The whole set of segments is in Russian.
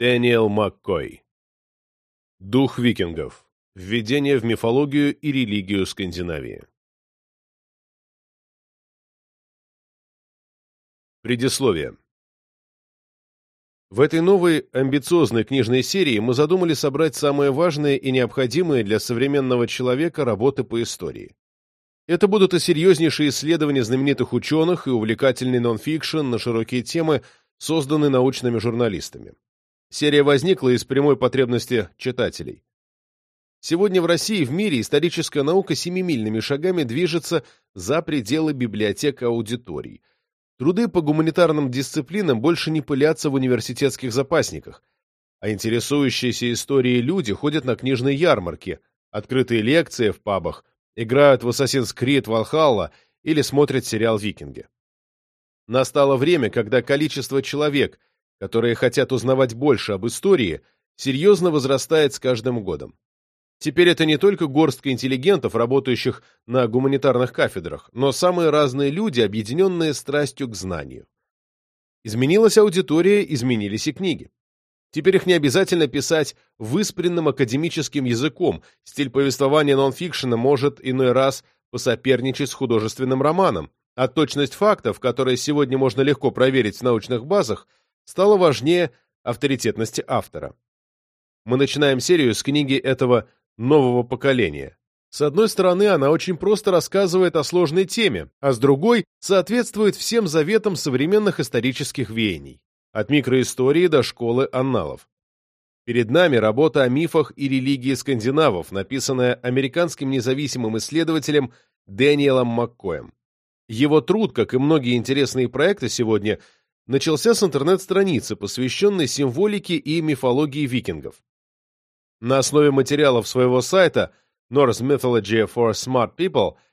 Дэниел Маккой. Дух викингов. Введение в мифологию и религию Скандинавии. Предисловие. В этой новой амбициозной книжной серии мы задумали собрать самые важные и необходимые для современного человека работы по истории. Это будут и серьезнейшие исследования знаменитых ученых, и увлекательный нонфикшн на широкие темы, созданный научными журналистами. Серия возникла из прямой потребности читателей. Сегодня в России и в мире историческая наука семимильными шагами движется за пределы библиотек аудиторий. Труды по гуманитарным дисциплинам больше не пылятся в университетских запасниках, а интересующиеся историей люди ходят на книжные ярмарки, открытые лекции в пабах, играют в Assassin's Creed Valhalla или смотрят сериал «Викинги». Настало время, когда количество человек, которые хотят узнавать больше об истории, серьезно возрастает с каждым годом. Теперь это не только горстка интеллигентов, работающих на гуманитарных кафедрах, но самые разные люди, объединенные страстью к знанию. Изменилась аудитория, изменились и книги. Теперь их не обязательно писать выспренным академическим языком, стиль повествования нонфикшена может иной раз посоперничать с художественным романом, а точность фактов, которые сегодня можно легко проверить в научных базах, стала важнее авторитетности автора. Мы начинаем серию с книги этого нового поколения. С одной стороны, она очень просто рассказывает о сложной теме, а с другой соответствует всем заветам современных исторических веяний от микроистории до школы анналов. Перед нами работа о мифах и религии скандинавов, написанная американским независимым исследователем Дэниелом Маккоем. Его труд, как и многие интересные проекты сегодня, начался с интернет-страницы, посвященной символике и мифологии викингов. На основе материалов своего сайта Norse Mythology for Smart People –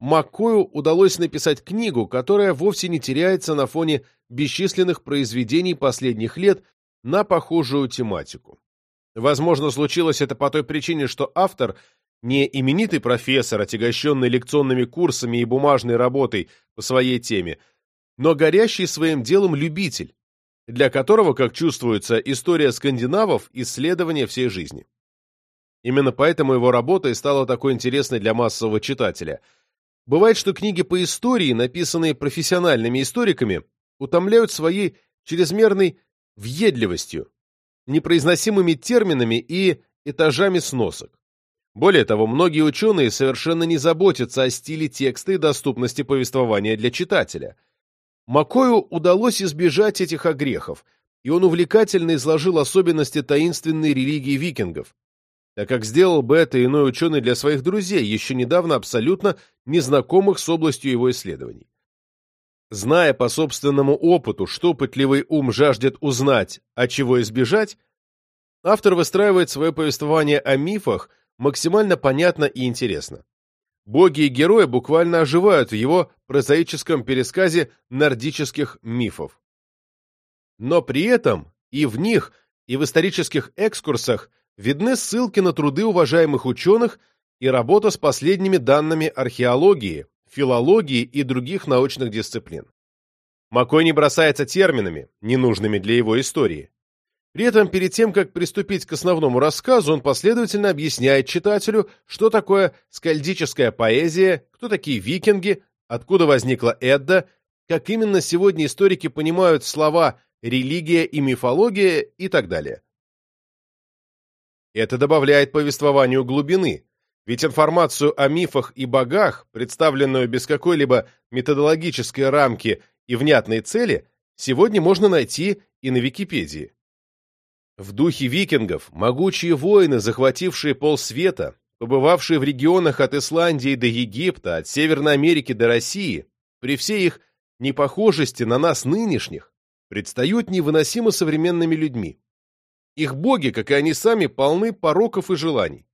Маккою удалось написать книгу, которая вовсе не теряется на фоне бесчисленных произведений последних лет на похожую тематику. Возможно, случилось это по той причине, что автор не именитый профессор, отягощенный лекционными курсами и бумажной работой по своей теме, но горящий своим делом любитель, для которого, как чувствуется, история скандинавов – исследование всей жизни. Именно поэтому его работа и стала такой интересной для массового читателя – Бывает, что книги по истории, написанные профессиональными историками, утомляют своей чрезмерной въедливостью, непроизносимыми терминами и этажами сносок. Более того, многие ученые совершенно не заботятся о стиле текста и доступности повествования для читателя. Макою удалось избежать этих огрехов, и он увлекательно изложил особенности таинственной религии викингов, так как сделал бы это иной ученый для своих друзей, еще недавно абсолютно незнакомых с областью его исследований. Зная по собственному опыту, что пытливый ум жаждет узнать, а чего избежать, автор выстраивает свое повествование о мифах максимально понятно и интересно. Боги и герои буквально оживают в его прозаическом пересказе нордических мифов. Но при этом и в них, и в исторических экскурсах видны ссылки на труды уважаемых ученых и работа с последними данными археологии, филологии и других научных дисциплин. Маккой не бросается терминами, ненужными для его истории. При этом, перед тем, как приступить к основному рассказу, он последовательно объясняет читателю, что такое скальдическая поэзия, кто такие викинги, откуда возникла Эдда, как именно сегодня историки понимают слова «религия» и «мифология» и так далее. Это добавляет повествованию глубины, ведь информацию о мифах и богах, представленную без какой-либо методологической рамки и внятной цели, сегодня можно найти и на Википедии. В духе викингов могучие воины, захватившие полсвета, побывавшие в регионах от Исландии до Египта, от Северной Америки до России, при всей их непохожести на нас нынешних, предстают невыносимо современными людьми. Их боги, как и они сами, полны пороков и желаний.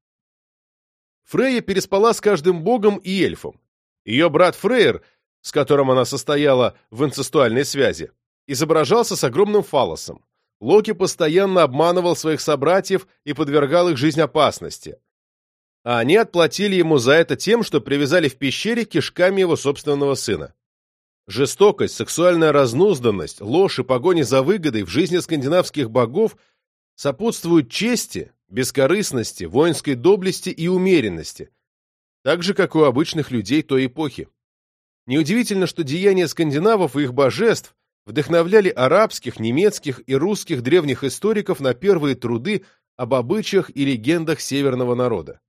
Фрейя переспала с каждым богом и эльфом. Ее брат Фрейер, с которым она состояла в инцестуальной связи, изображался с огромным фалосом. Локи постоянно обманывал своих собратьев и подвергал их жизнь опасности. А они отплатили ему за это тем, что привязали в пещере кишками его собственного сына. Жестокость, сексуальная разнузданность, ложь и погони за выгодой в жизни скандинавских богов – сопутствуют чести, бескорыстности, воинской доблести и умеренности, так же, как у обычных людей той эпохи. Неудивительно, что деяния скандинавов и их божеств вдохновляли арабских, немецких и русских древних историков на первые труды об обычаях и легендах северного народа.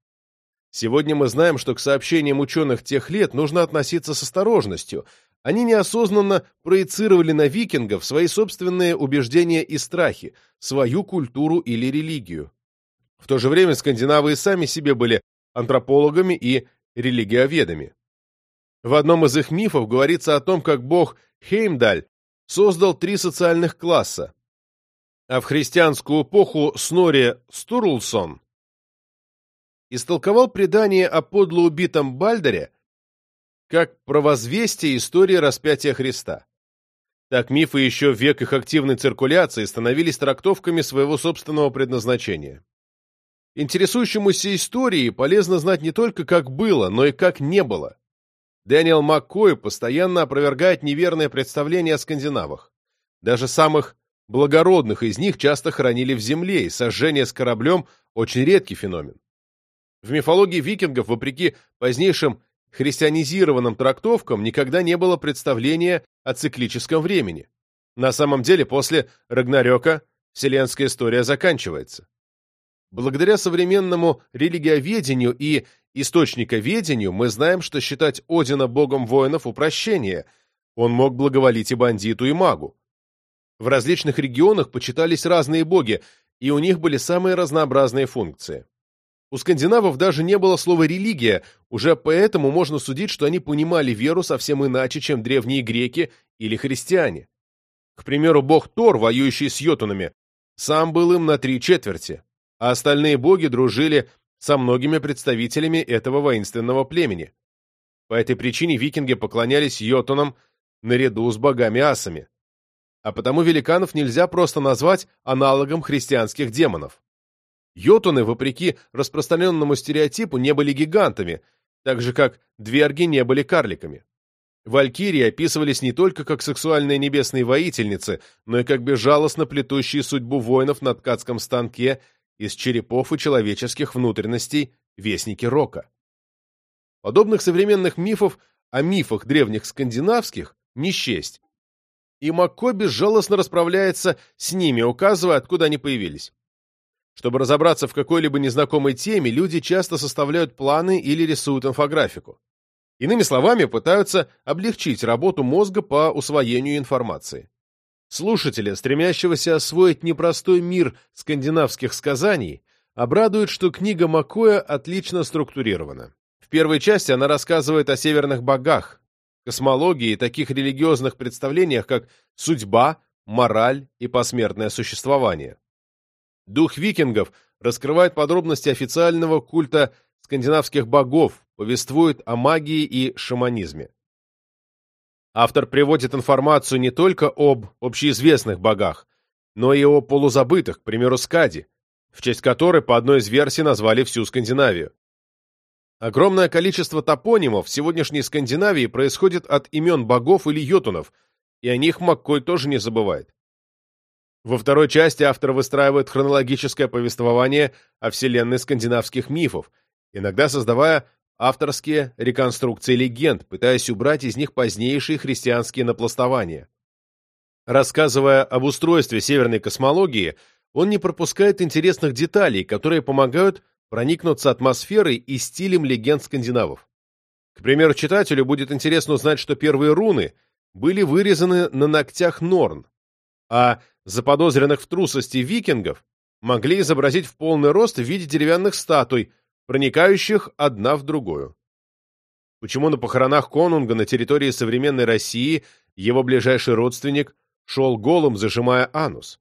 Сегодня мы знаем, что к сообщениям ученых тех лет нужно относиться с осторожностью. Они неосознанно проецировали на викингов свои собственные убеждения и страхи, свою культуру или религию. В то же время скандинавы и сами себе были антропологами и религиоведами. В одном из их мифов говорится о том, как бог Хеймдаль создал три социальных класса, а в христианскую эпоху Снори Стурлсон истолковал предание о подло убитом Бальдере как провозвестие истории распятия Христа. Так мифы еще в век их активной циркуляции становились трактовками своего собственного предназначения. Интересующемуся историей полезно знать не только как было, но и как не было. Дэниел Маккой постоянно опровергает неверное представление о скандинавах. Даже самых благородных из них часто хоронили в земле, и сожжение с кораблем – очень редкий феномен. В мифологии викингов, вопреки позднейшим христианизированным трактовкам, никогда не было представления о циклическом времени. На самом деле, после Рагнарёка вселенская история заканчивается. Благодаря современному религиоведению и источниковедению мы знаем, что считать Одина богом воинов упрощение. Он мог благоволить и бандиту, и магу. В различных регионах почитались разные боги, и у них были самые разнообразные функции. У скандинавов даже не было слова «религия», уже поэтому можно судить, что они понимали веру совсем иначе, чем древние греки или христиане. К примеру, бог Тор, воюющий с йотунами, сам был им на три четверти, а остальные боги дружили со многими представителями этого воинственного племени. По этой причине викинги поклонялись йотунам наряду с богами-асами. А потому великанов нельзя просто назвать аналогом христианских демонов. Йотуны, вопреки распространенному стереотипу, не были гигантами, так же как дверги не были карликами. Валькирии описывались не только как сексуальные небесные воительницы, но и как безжалостно плетущие судьбу воинов на ткацком станке из черепов и человеческих внутренностей вестники Рока. Подобных современных мифов о мифах древних скандинавских не счесть, и Макко безжалостно расправляется с ними, указывая, откуда они появились. Чтобы разобраться в какой-либо незнакомой теме, люди часто составляют планы или рисуют инфографику. Иными словами, пытаются облегчить работу мозга по усвоению информации. Слушателя, стремящегося освоить непростой мир скандинавских сказаний, обрадует, что книга Макоя отлично структурирована. В первой части она рассказывает о северных богах, космологии и таких религиозных представлениях, как судьба, мораль и посмертное существование. Дух викингов раскрывает подробности официального культа скандинавских богов, повествует о магии и шаманизме. Автор приводит информацию не только об общеизвестных богах, но и о полузабытых, к примеру, Скади, в честь которой по одной из версий назвали всю Скандинавию. Огромное количество топонимов в сегодняшней Скандинавии происходит от имен богов или йотунов, и о них Маккой тоже не забывает. Во второй части автор выстраивает хронологическое повествование о вселенной скандинавских мифов, иногда создавая авторские реконструкции легенд, пытаясь убрать из них позднейшие христианские напластования. Рассказывая об устройстве северной космологии, он не пропускает интересных деталей, которые помогают проникнуться атмосферой и стилем легенд скандинавов. К примеру, читателю будет интересно узнать, что первые руны были вырезаны на ногтях Норн, а заподозренных в трусости викингов могли изобразить в полный рост в виде деревянных статуй, проникающих одна в другую. Почему на похоронах конунга на территории современной России его ближайший родственник шел голым, зажимая анус?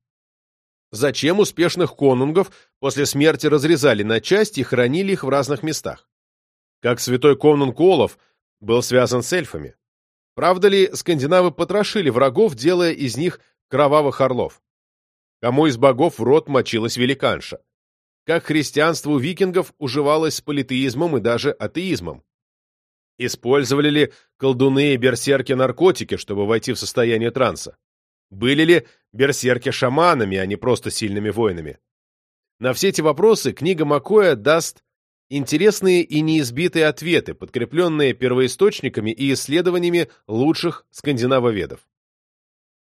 Зачем успешных конунгов после смерти разрезали на части и хранили их в разных местах? Как святой конунг Олов был связан с эльфами? Правда ли скандинавы потрошили врагов, делая из них кровавых орлов. Кому из богов в рот мочилась великанша? Как христианство у викингов уживалось с политеизмом и даже атеизмом? Использовали ли колдуны и берсерки наркотики, чтобы войти в состояние транса? Были ли берсерки шаманами, а не просто сильными воинами? На все эти вопросы книга Макоя даст интересные и неизбитые ответы, подкрепленные первоисточниками и исследованиями лучших скандинавоведов.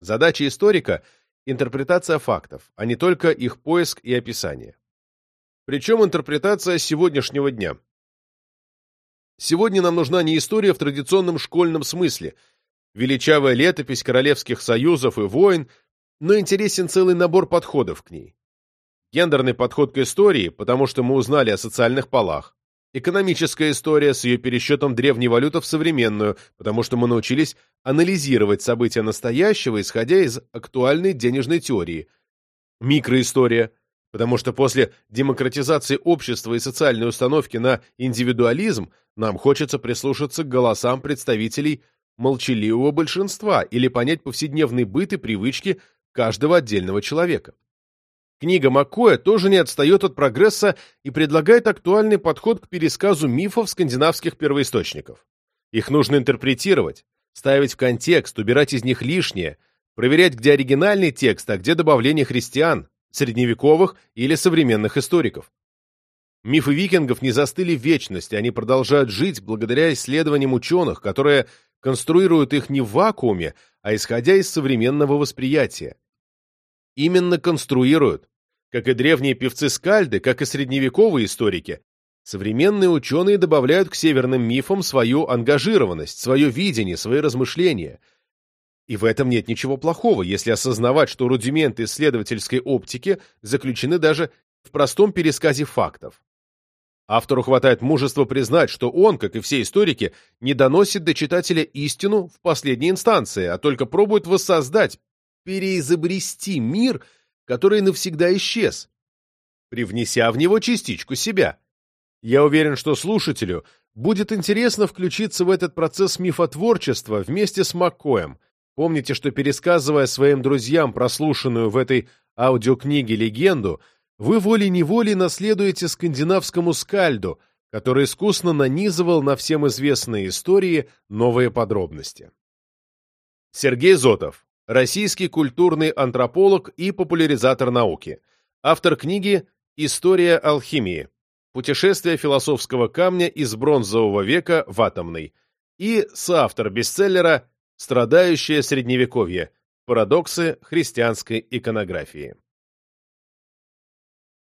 Задача историка – интерпретация фактов, а не только их поиск и описание. Причем интерпретация сегодняшнего дня. Сегодня нам нужна не история в традиционном школьном смысле, величавая летопись королевских союзов и войн, но интересен целый набор подходов к ней. Гендерный подход к истории, потому что мы узнали о социальных полах. Экономическая история с ее пересчетом древней валюты в современную, потому что мы научились анализировать события настоящего, исходя из актуальной денежной теории. Микроистория, потому что после демократизации общества и социальной установки на индивидуализм нам хочется прислушаться к голосам представителей молчаливого большинства или понять повседневный быт и привычки каждого отдельного человека. Книга Маккоя тоже не отстает от прогресса и предлагает актуальный подход к пересказу мифов скандинавских первоисточников. Их нужно интерпретировать, ставить в контекст, убирать из них лишнее, проверять, где оригинальный текст, а где добавление христиан, средневековых или современных историков. Мифы викингов не застыли в вечности, они продолжают жить благодаря исследованиям ученых, которые конструируют их не в вакууме, а исходя из современного восприятия. Именно конструируют, как и древние певцы-скальды, как и средневековые историки, современные ученые добавляют к северным мифам свою ангажированность, свое видение, свои размышления. И в этом нет ничего плохого, если осознавать, что рудименты исследовательской оптики заключены даже в простом пересказе фактов. Автору хватает мужества признать, что он, как и все историки, не доносит до читателя истину в последней инстанции, а только пробует воссоздать, переизобрести мир – который навсегда исчез, привнеся в него частичку себя. Я уверен, что слушателю будет интересно включиться в этот процесс мифотворчества вместе с Маккоем. Помните, что пересказывая своим друзьям прослушанную в этой аудиокниге легенду, вы волей-неволей наследуете скандинавскому скальду, который искусно нанизывал на всем известные истории новые подробности. Сергей Зотов российский культурный антрополог и популяризатор науки, автор книги «История алхимии. Путешествие философского камня из бронзового века в атомный» и соавтор бестселлера «Страдающее средневековье. Парадоксы христианской иконографии».